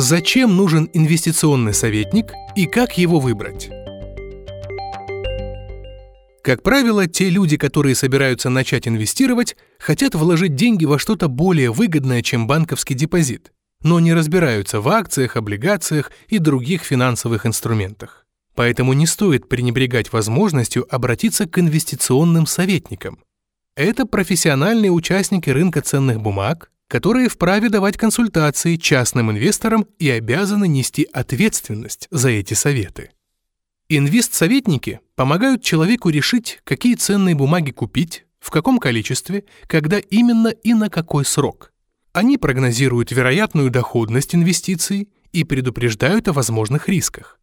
Зачем нужен инвестиционный советник и как его выбрать? Как правило, те люди, которые собираются начать инвестировать, хотят вложить деньги во что-то более выгодное, чем банковский депозит, но не разбираются в акциях, облигациях и других финансовых инструментах. Поэтому не стоит пренебрегать возможностью обратиться к инвестиционным советникам. Это профессиональные участники рынка ценных бумаг, которые вправе давать консультации частным инвесторам и обязаны нести ответственность за эти советы. Инвест-советники помогают человеку решить, какие ценные бумаги купить, в каком количестве, когда именно и на какой срок. Они прогнозируют вероятную доходность инвестиций и предупреждают о возможных рисках.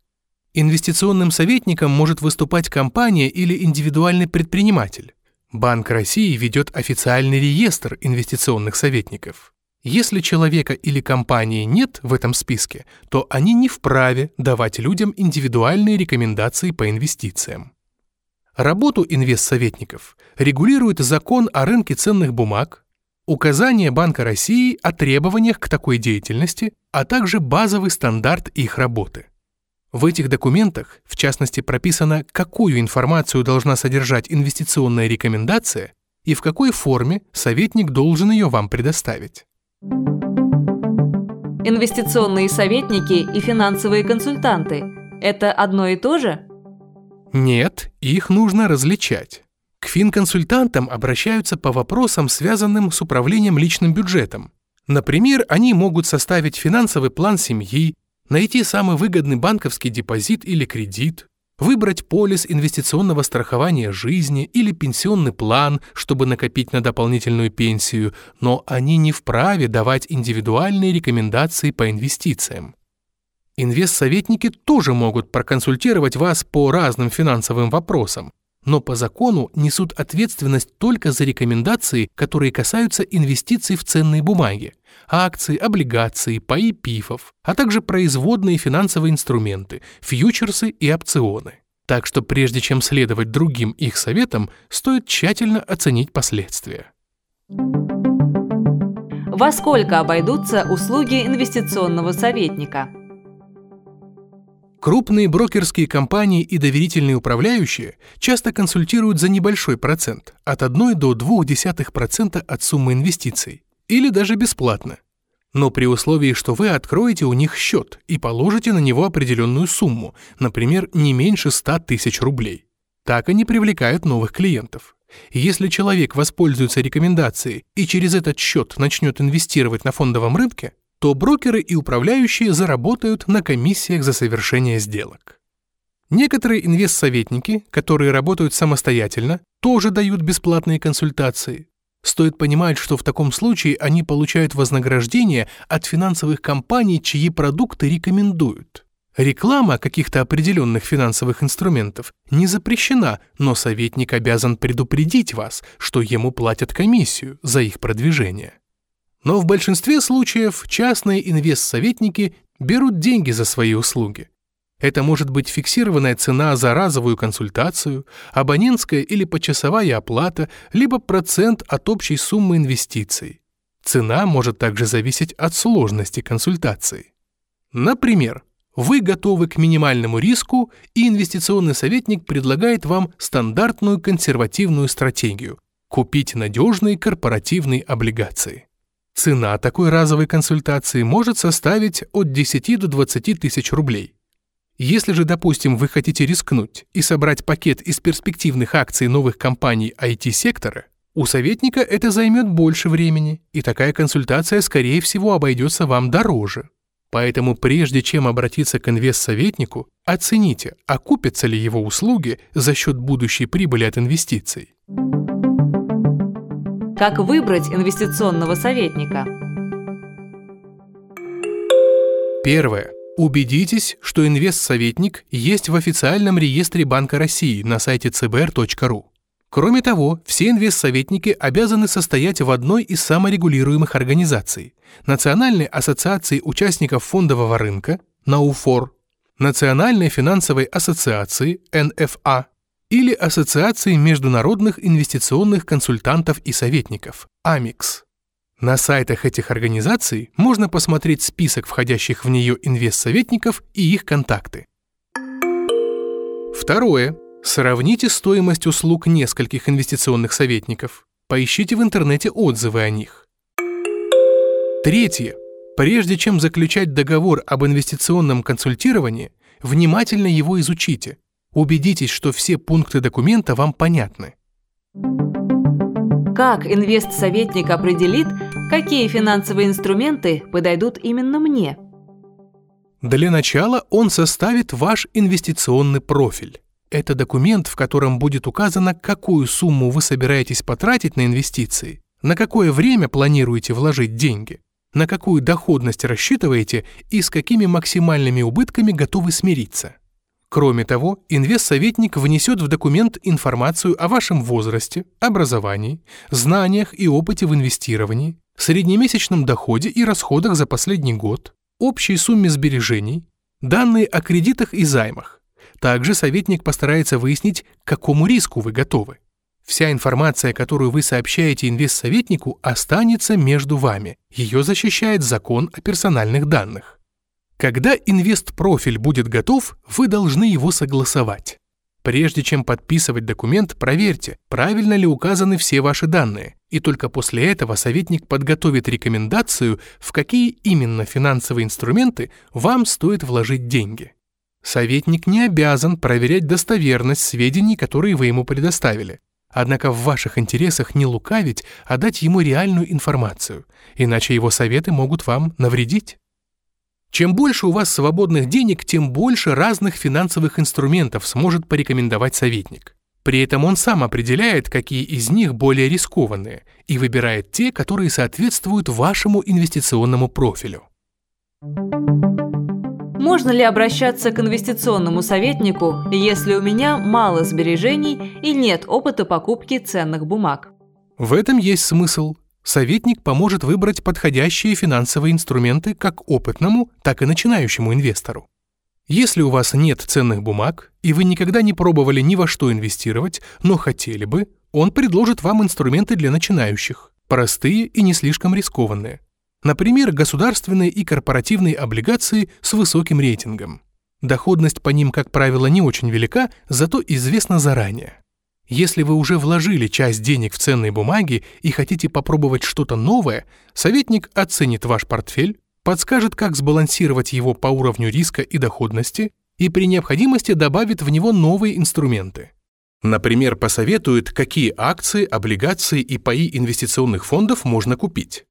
Инвестиционным советником может выступать компания или индивидуальный предприниматель. Банк России ведет официальный реестр инвестиционных советников. Если человека или компании нет в этом списке, то они не вправе давать людям индивидуальные рекомендации по инвестициям. Работу инвестсоветников регулирует закон о рынке ценных бумаг, указание Банка России о требованиях к такой деятельности, а также базовый стандарт их работы. В этих документах, в частности, прописано, какую информацию должна содержать инвестиционная рекомендация и в какой форме советник должен ее вам предоставить. Инвестиционные советники и финансовые консультанты – это одно и то же? Нет, их нужно различать. К финконсультантам обращаются по вопросам, связанным с управлением личным бюджетом. Например, они могут составить финансовый план семьи, найти самый выгодный банковский депозит или кредит, выбрать полис инвестиционного страхования жизни или пенсионный план, чтобы накопить на дополнительную пенсию, но они не вправе давать индивидуальные рекомендации по инвестициям. Инвестсоветники тоже могут проконсультировать вас по разным финансовым вопросам, но по закону несут ответственность только за рекомендации, которые касаются инвестиций в ценные бумаги, акции, облигации, паи пифов, а также производные финансовые инструменты, фьючерсы и опционы. Так что прежде чем следовать другим их советам, стоит тщательно оценить последствия. Во сколько обойдутся услуги инвестиционного советника? Крупные брокерские компании и доверительные управляющие часто консультируют за небольшой процент, от 1 до 0,2% от суммы инвестиций, или даже бесплатно. Но при условии, что вы откроете у них счет и положите на него определенную сумму, например, не меньше 100 тысяч рублей. Так они привлекают новых клиентов. Если человек воспользуется рекомендацией и через этот счет начнет инвестировать на фондовом рынке, то брокеры и управляющие заработают на комиссиях за совершение сделок. Некоторые инвестсоветники, которые работают самостоятельно, тоже дают бесплатные консультации. Стоит понимать, что в таком случае они получают вознаграждение от финансовых компаний, чьи продукты рекомендуют. Реклама каких-то определенных финансовых инструментов не запрещена, но советник обязан предупредить вас, что ему платят комиссию за их продвижение. Но в большинстве случаев частные инвестсоветники берут деньги за свои услуги. Это может быть фиксированная цена за разовую консультацию, абонентская или почасовая оплата, либо процент от общей суммы инвестиций. Цена может также зависеть от сложности консультации. Например, вы готовы к минимальному риску, и инвестиционный советник предлагает вам стандартную консервативную стратегию – купить надежные корпоративные облигации. Цена такой разовой консультации может составить от 10 до 20 тысяч рублей. Если же, допустим, вы хотите рискнуть и собрать пакет из перспективных акций новых компаний IT-сектора, у советника это займет больше времени, и такая консультация, скорее всего, обойдется вам дороже. Поэтому прежде чем обратиться к инвестсоветнику, оцените, окупятся ли его услуги за счет будущей прибыли от инвестиций. Как выбрать инвестиционного советника? Первое. Убедитесь, что инвестсоветник есть в официальном реестре Банка России на сайте cbr.ru. Кроме того, все инвестсоветники обязаны состоять в одной из саморегулируемых организаций – Национальной ассоциации участников фондового рынка, НАУФОР, Национальной финансовой ассоциации, НФА, или Ассоциации международных инвестиционных консультантов и советников, АМИКС. На сайтах этих организаций можно посмотреть список входящих в нее инвестсоветников и их контакты. Второе. Сравните стоимость услуг нескольких инвестиционных советников. Поищите в интернете отзывы о них. Третье. Прежде чем заключать договор об инвестиционном консультировании, внимательно его изучите. Убедитесь, что все пункты документа вам понятны. Как инвестсоветник определит, какие финансовые инструменты подойдут именно мне? Для начала он составит ваш инвестиционный профиль. Это документ, в котором будет указано, какую сумму вы собираетесь потратить на инвестиции, на какое время планируете вложить деньги, на какую доходность рассчитываете и с какими максимальными убытками готовы смириться. Кроме того, инвестсоветник внесет в документ информацию о вашем возрасте, образовании, знаниях и опыте в инвестировании, среднемесячном доходе и расходах за последний год, общей сумме сбережений, данные о кредитах и займах. Также советник постарается выяснить, к какому риску вы готовы. Вся информация, которую вы сообщаете инвестсоветнику, останется между вами. Ее защищает закон о персональных данных. Когда инвест-профиль будет готов, вы должны его согласовать. Прежде чем подписывать документ, проверьте, правильно ли указаны все ваши данные, и только после этого советник подготовит рекомендацию, в какие именно финансовые инструменты вам стоит вложить деньги. Советник не обязан проверять достоверность сведений, которые вы ему предоставили. Однако в ваших интересах не лукавить, а дать ему реальную информацию, иначе его советы могут вам навредить. Чем больше у вас свободных денег, тем больше разных финансовых инструментов сможет порекомендовать советник. При этом он сам определяет, какие из них более рискованные, и выбирает те, которые соответствуют вашему инвестиционному профилю. Можно ли обращаться к инвестиционному советнику, если у меня мало сбережений и нет опыта покупки ценных бумаг? В этом есть смысл советник поможет выбрать подходящие финансовые инструменты как опытному, так и начинающему инвестору. Если у вас нет ценных бумаг, и вы никогда не пробовали ни во что инвестировать, но хотели бы, он предложит вам инструменты для начинающих, простые и не слишком рискованные. Например, государственные и корпоративные облигации с высоким рейтингом. Доходность по ним, как правило, не очень велика, зато известна заранее. Если вы уже вложили часть денег в ценные бумаги и хотите попробовать что-то новое, советник оценит ваш портфель, подскажет, как сбалансировать его по уровню риска и доходности и при необходимости добавит в него новые инструменты. Например, посоветует, какие акции, облигации и паи инвестиционных фондов можно купить.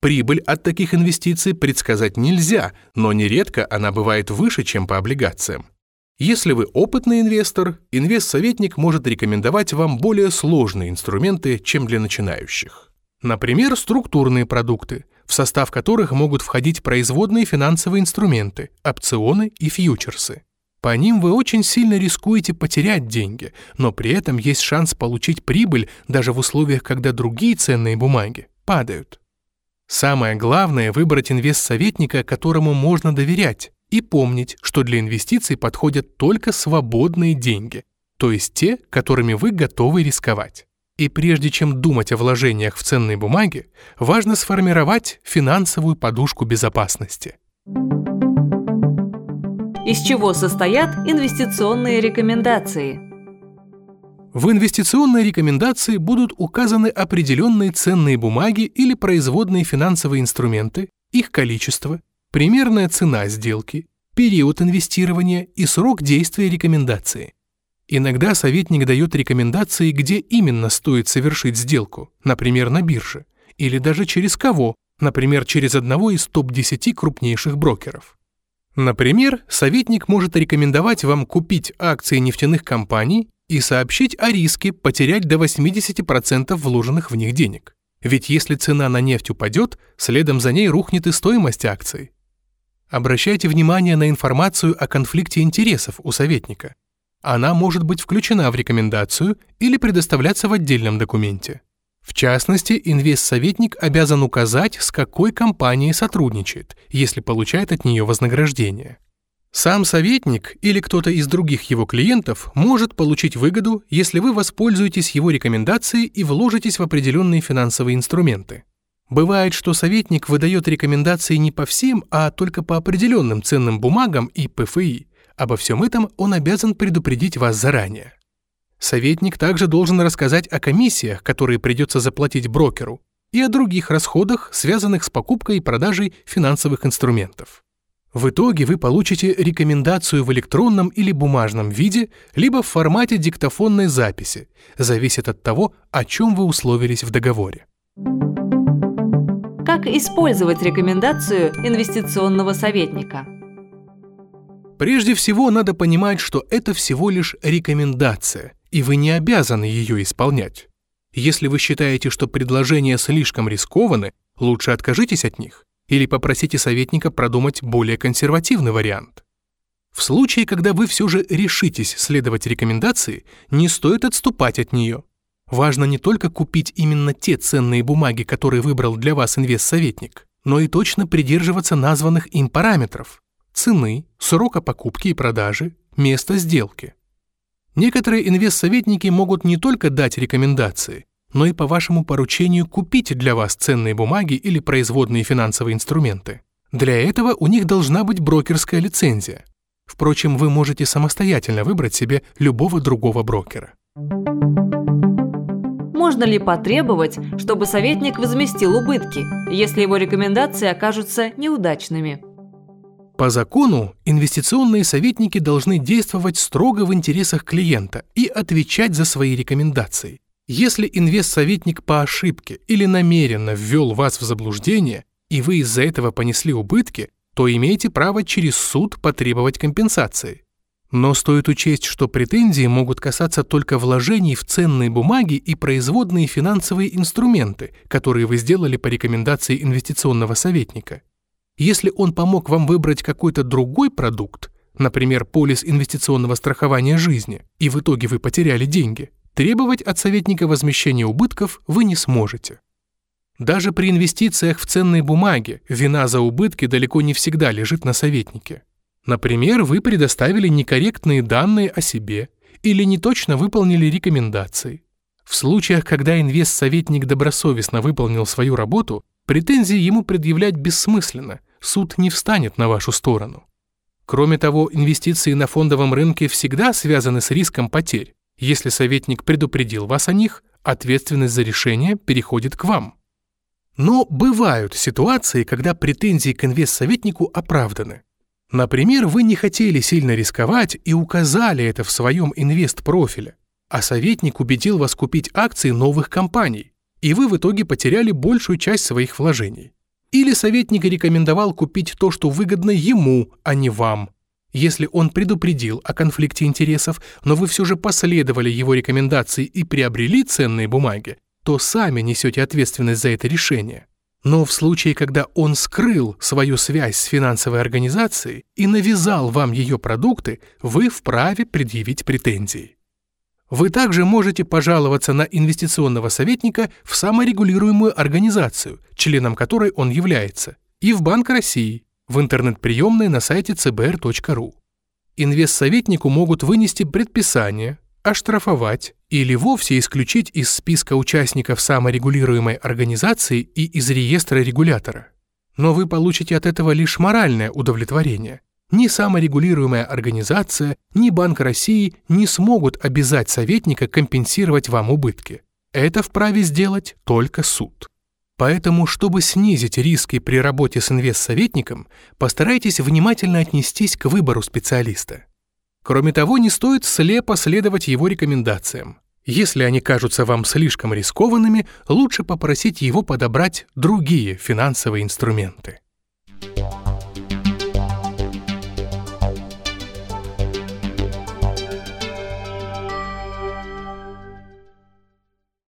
Прибыль от таких инвестиций предсказать нельзя, но нередко она бывает выше, чем по облигациям. Если вы опытный инвестор, инвестсоветник может рекомендовать вам более сложные инструменты, чем для начинающих. Например, структурные продукты, в состав которых могут входить производные финансовые инструменты, опционы и фьючерсы. По ним вы очень сильно рискуете потерять деньги, но при этом есть шанс получить прибыль даже в условиях, когда другие ценные бумаги падают. Самое главное – выбрать инвестсоветника, которому можно доверять, и помнить, что для инвестиций подходят только свободные деньги, то есть те, которыми вы готовы рисковать. И прежде чем думать о вложениях в ценные бумаги, важно сформировать финансовую подушку безопасности. Из чего состоят инвестиционные рекомендации? В инвестиционной рекомендации будут указаны определенные ценные бумаги или производные финансовые инструменты, их количество, примерная цена сделки, период инвестирования и срок действия рекомендации. Иногда советник дает рекомендации, где именно стоит совершить сделку, например, на бирже, или даже через кого, например, через одного из топ-10 крупнейших брокеров. Например, советник может рекомендовать вам купить акции нефтяных компаний и сообщить о риске потерять до 80% вложенных в них денег. Ведь если цена на нефть упадет, следом за ней рухнет и стоимость акций. Обращайте внимание на информацию о конфликте интересов у советника. Она может быть включена в рекомендацию или предоставляться в отдельном документе. В частности, инвестсоветник обязан указать, с какой компанией сотрудничает, если получает от нее вознаграждение. Сам советник или кто-то из других его клиентов может получить выгоду, если вы воспользуетесь его рекомендацией и вложитесь в определенные финансовые инструменты. Бывает, что советник выдает рекомендации не по всем, а только по определенным ценным бумагам и ПФИ. Обо всем этом он обязан предупредить вас заранее. Советник также должен рассказать о комиссиях, которые придется заплатить брокеру, и о других расходах, связанных с покупкой и продажей финансовых инструментов. В итоге вы получите рекомендацию в электронном или бумажном виде, либо в формате диктофонной записи, зависит от того, о чем вы условились в договоре. Как использовать рекомендацию инвестиционного советника? Прежде всего, надо понимать, что это всего лишь рекомендация, и вы не обязаны ее исполнять. Если вы считаете, что предложения слишком рискованы, лучше откажитесь от них или попросите советника продумать более консервативный вариант. В случае, когда вы все же решитесь следовать рекомендации, не стоит отступать от нее. Важно не только купить именно те ценные бумаги, которые выбрал для вас инвестсоветник, но и точно придерживаться названных им параметров – цены, срока покупки и продажи, места сделки. Некоторые инвестсоветники могут не только дать рекомендации, но и по вашему поручению купить для вас ценные бумаги или производные финансовые инструменты. Для этого у них должна быть брокерская лицензия. Впрочем, вы можете самостоятельно выбрать себе любого другого брокера. Можно ли потребовать, чтобы советник возместил убытки, если его рекомендации окажутся неудачными? По закону инвестиционные советники должны действовать строго в интересах клиента и отвечать за свои рекомендации. Если инвестсоветник по ошибке или намеренно ввел вас в заблуждение, и вы из-за этого понесли убытки, то имеете право через суд потребовать компенсации. Но стоит учесть, что претензии могут касаться только вложений в ценные бумаги и производные финансовые инструменты, которые вы сделали по рекомендации инвестиционного советника. Если он помог вам выбрать какой-то другой продукт, например, полис инвестиционного страхования жизни, и в итоге вы потеряли деньги, требовать от советника возмещения убытков вы не сможете. Даже при инвестициях в ценные бумаги вина за убытки далеко не всегда лежит на советнике. Например, вы предоставили некорректные данные о себе или неточно выполнили рекомендации. В случаях, когда инвестсоветник добросовестно выполнил свою работу, претензии ему предъявлять бессмысленно, суд не встанет на вашу сторону. Кроме того, инвестиции на фондовом рынке всегда связаны с риском потерь. Если советник предупредил вас о них, ответственность за решение переходит к вам. Но бывают ситуации, когда претензии к инвестсоветнику оправданы. Например, вы не хотели сильно рисковать и указали это в своем инвест-профиле, а советник убедил вас купить акции новых компаний, и вы в итоге потеряли большую часть своих вложений. Или советник рекомендовал купить то, что выгодно ему, а не вам. Если он предупредил о конфликте интересов, но вы все же последовали его рекомендации и приобрели ценные бумаги, то сами несете ответственность за это решение. Но в случае, когда он скрыл свою связь с финансовой организацией и навязал вам ее продукты, вы вправе предъявить претензии. Вы также можете пожаловаться на инвестиционного советника в саморегулируемую организацию, членом которой он является, и в Банк России, в интернет-приемной на сайте cbr.ru. Инвестсоветнику могут вынести предписание, оштрафовать или вовсе исключить из списка участников саморегулируемой организации и из реестра регулятора. Но вы получите от этого лишь моральное удовлетворение, ни саморегулируемая организация, ни Банк России не смогут обязать советника компенсировать вам убытки. Это вправе сделать только суд. Поэтому, чтобы снизить риски при работе с инвестсоветником, постарайтесь внимательно отнестись к выбору специалиста. Кроме того, не стоит слепо следовать его рекомендациям. Если они кажутся вам слишком рискованными, лучше попросить его подобрать другие финансовые инструменты.